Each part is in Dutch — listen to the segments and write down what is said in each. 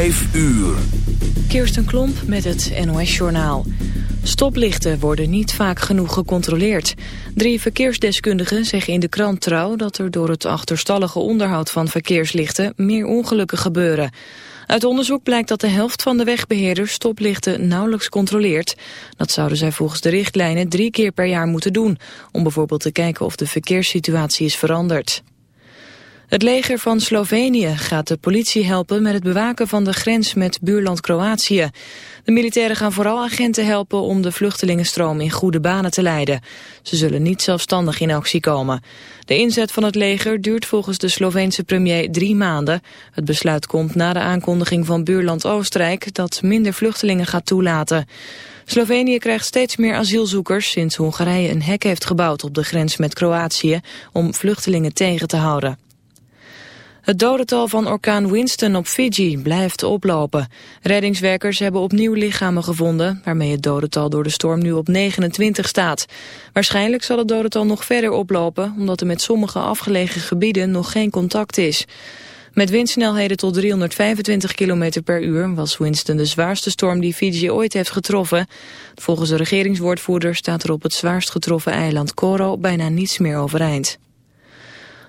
5 uur. Kirsten Klomp met het NOS-journaal. Stoplichten worden niet vaak genoeg gecontroleerd. Drie verkeersdeskundigen zeggen in de krant Trouw... dat er door het achterstallige onderhoud van verkeerslichten... meer ongelukken gebeuren. Uit onderzoek blijkt dat de helft van de wegbeheerders stoplichten nauwelijks controleert. Dat zouden zij volgens de richtlijnen drie keer per jaar moeten doen... om bijvoorbeeld te kijken of de verkeerssituatie is veranderd. Het leger van Slovenië gaat de politie helpen met het bewaken van de grens met buurland Kroatië. De militairen gaan vooral agenten helpen om de vluchtelingenstroom in goede banen te leiden. Ze zullen niet zelfstandig in actie komen. De inzet van het leger duurt volgens de Sloveense premier drie maanden. Het besluit komt na de aankondiging van buurland Oostenrijk dat minder vluchtelingen gaat toelaten. Slovenië krijgt steeds meer asielzoekers sinds Hongarije een hek heeft gebouwd op de grens met Kroatië om vluchtelingen tegen te houden. Het dodental van orkaan Winston op Fiji blijft oplopen. Reddingswerkers hebben opnieuw lichamen gevonden... waarmee het dodental door de storm nu op 29 staat. Waarschijnlijk zal het dodental nog verder oplopen... omdat er met sommige afgelegen gebieden nog geen contact is. Met windsnelheden tot 325 km per uur was Winston de zwaarste storm die Fiji ooit heeft getroffen. Volgens de regeringswoordvoerder staat er op het zwaarst getroffen eiland Coro bijna niets meer overeind.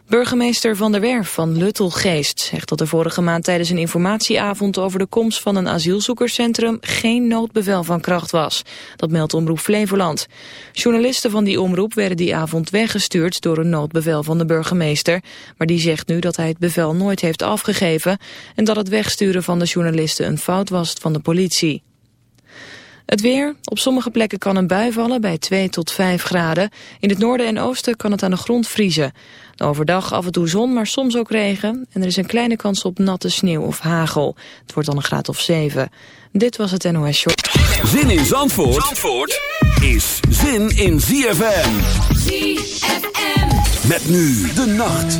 Burgemeester Van der Werf van Luttelgeest zegt dat er vorige maand tijdens een informatieavond over de komst van een asielzoekerscentrum geen noodbevel van kracht was. Dat meldt Omroep Flevoland. Journalisten van die omroep werden die avond weggestuurd door een noodbevel van de burgemeester. Maar die zegt nu dat hij het bevel nooit heeft afgegeven en dat het wegsturen van de journalisten een fout was van de politie. Het weer. Op sommige plekken kan een bui vallen bij 2 tot 5 graden. In het noorden en oosten kan het aan de grond vriezen. Overdag af en toe zon, maar soms ook regen. En er is een kleine kans op natte sneeuw of hagel. Het wordt dan een graad of 7. Dit was het NOS Show. Zin in Zandvoort, Zandvoort is zin in ZFM. ZFM. Met nu de nacht.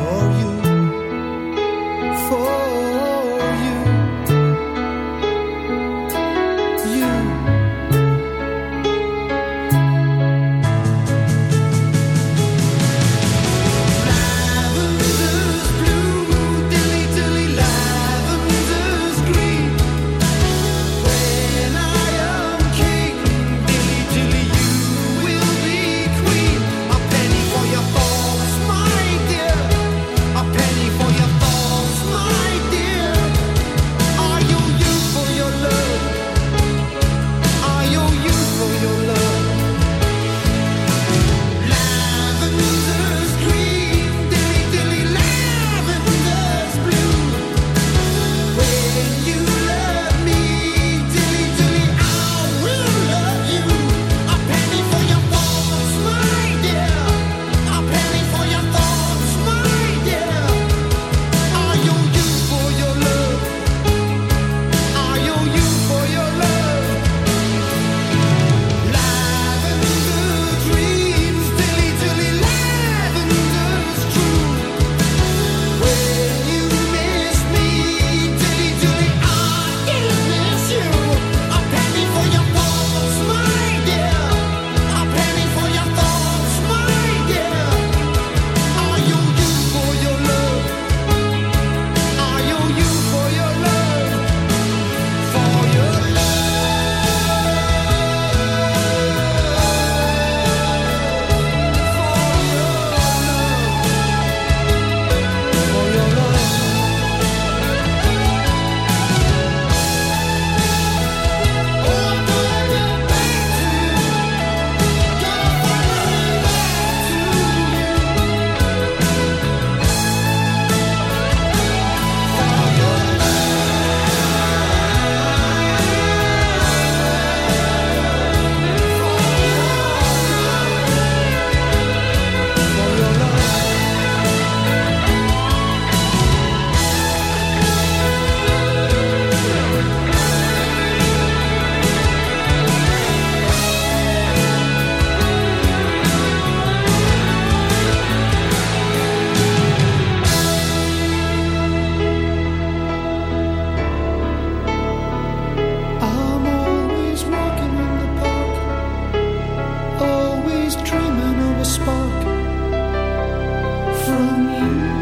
For 等你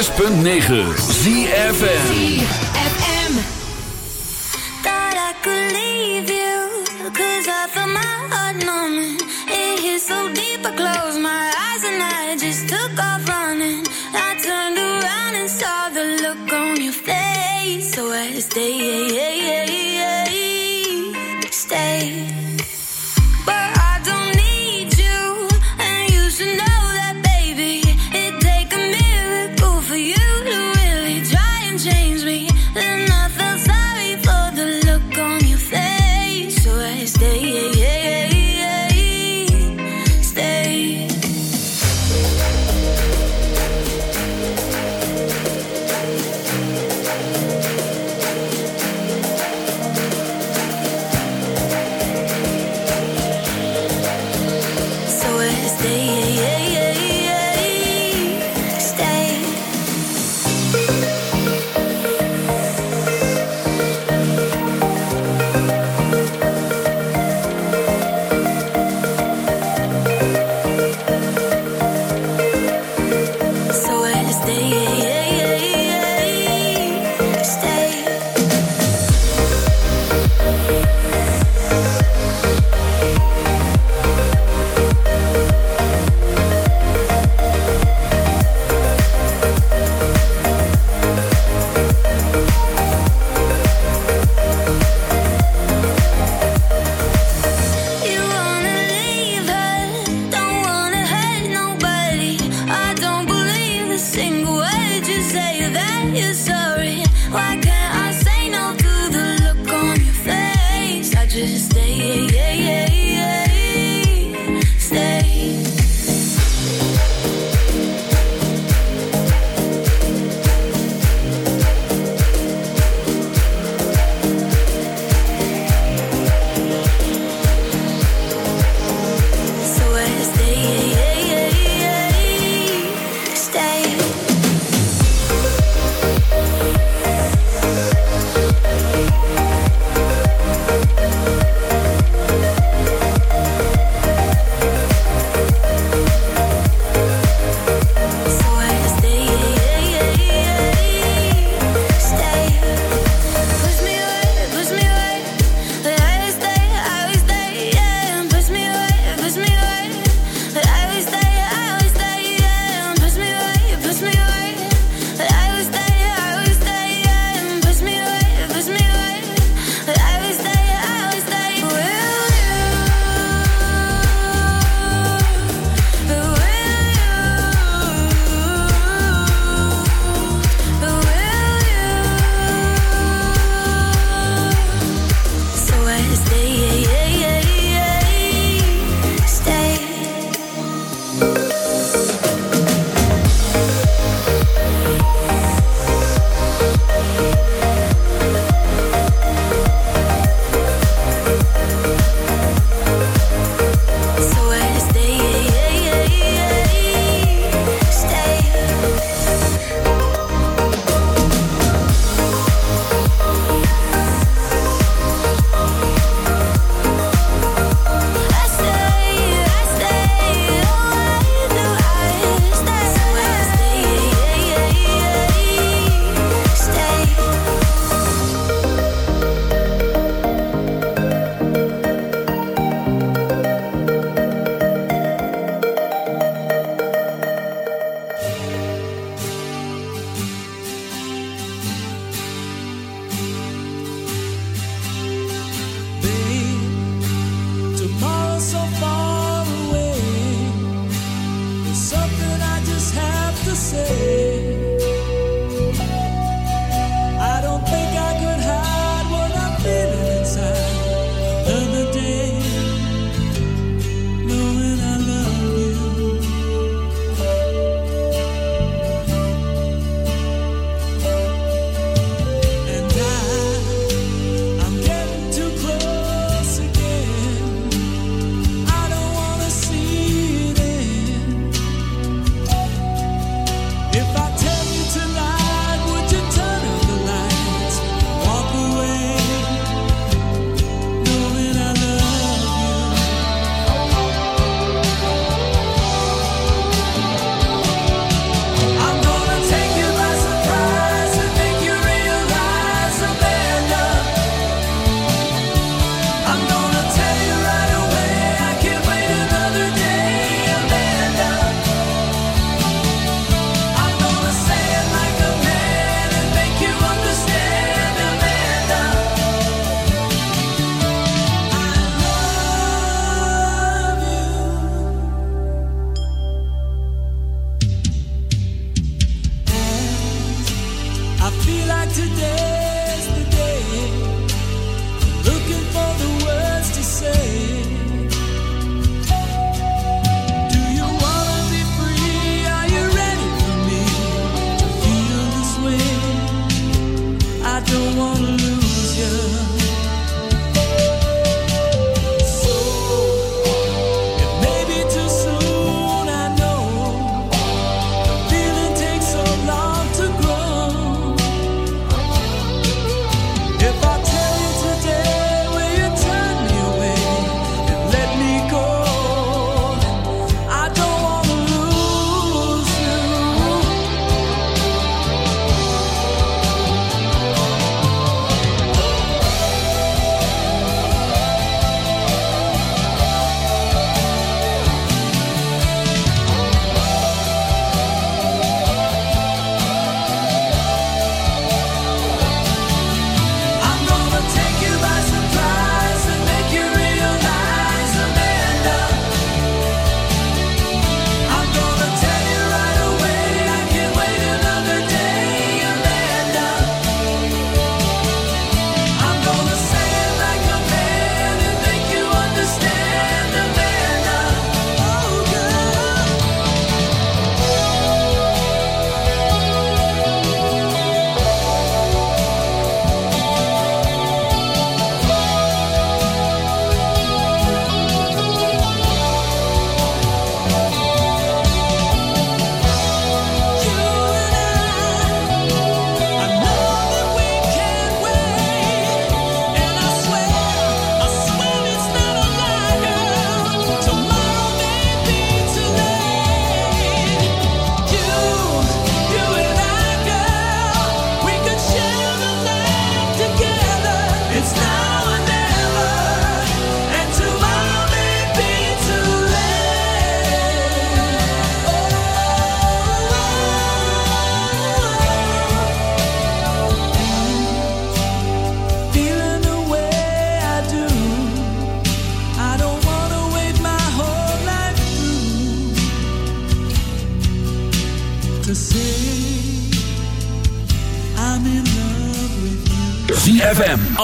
106.9 ZFN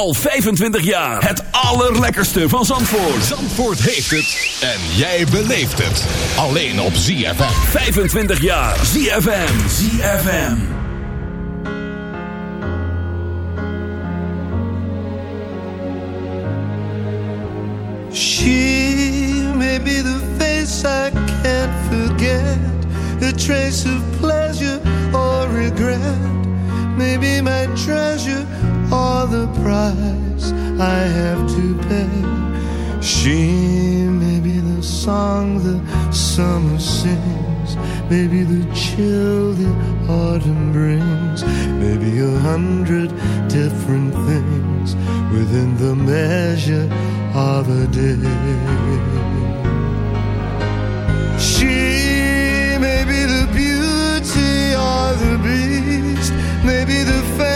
Al 25 jaar. Het allerlekkerste van Zandvoort. Zandvoort heeft het. En jij beleeft het. Alleen op ZFM. 25 jaar. ZFM. ZFM. She may be the face I can't forget. A trace of pleasure or regret. Maybe my treasure the price I have to pay. She may be the song the summer sings. Maybe the chill the autumn brings. Maybe a hundred different things within the measure of a day. She may be the beauty or the beast, maybe the famine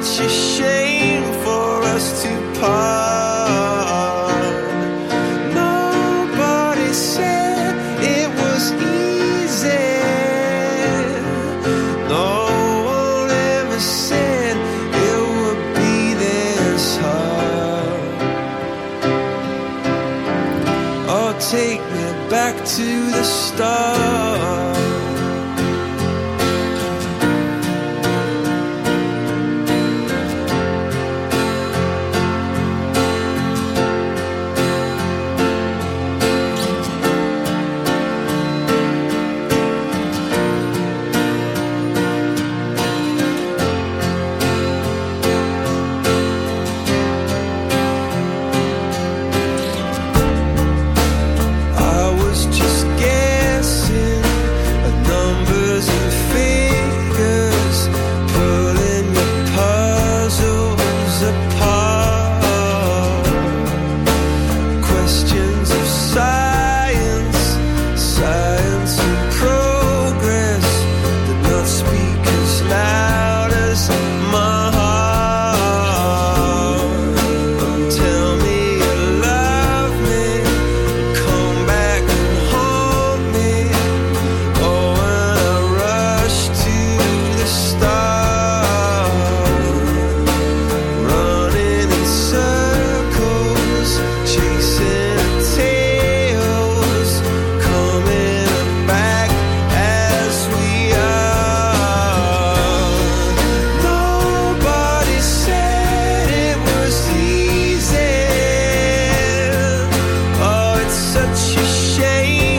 such a shame for us to part. day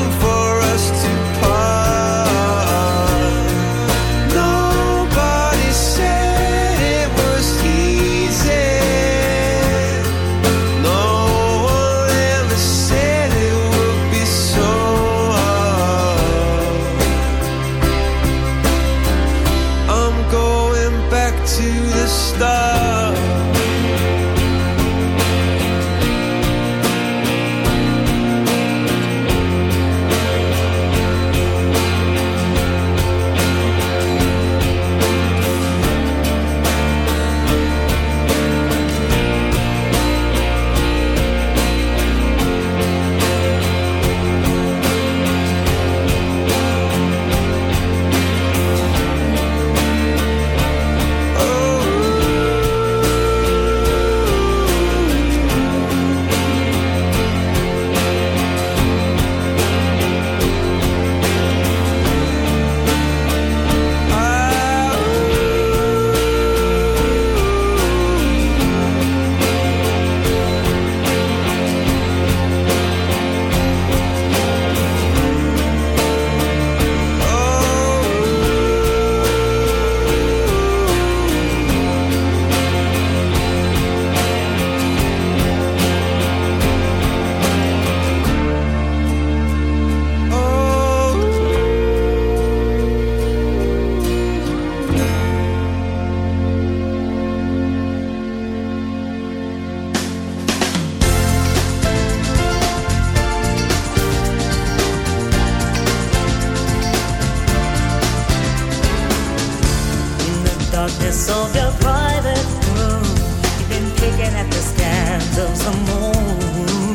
looking at the scandals of the moon.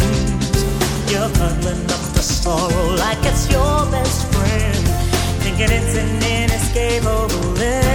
You're cuddling up the sorrow like it's your best friend, thinking it's an inescapable limit.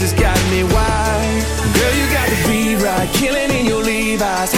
It's got me wide. Girl, you got to be right, killing in your Levi's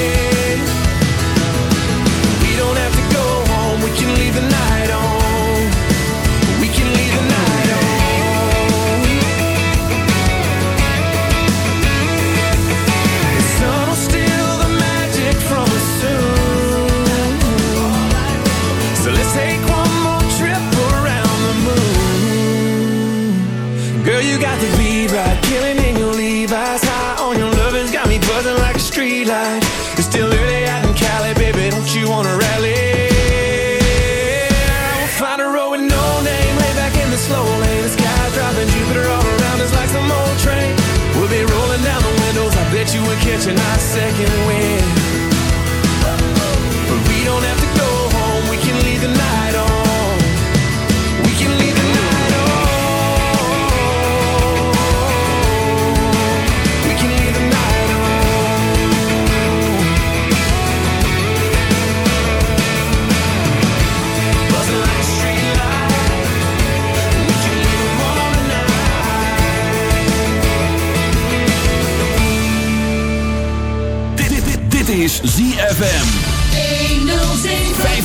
tonight.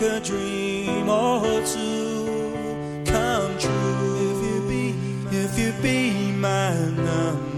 make a dream or two come true if you be, if you be my number.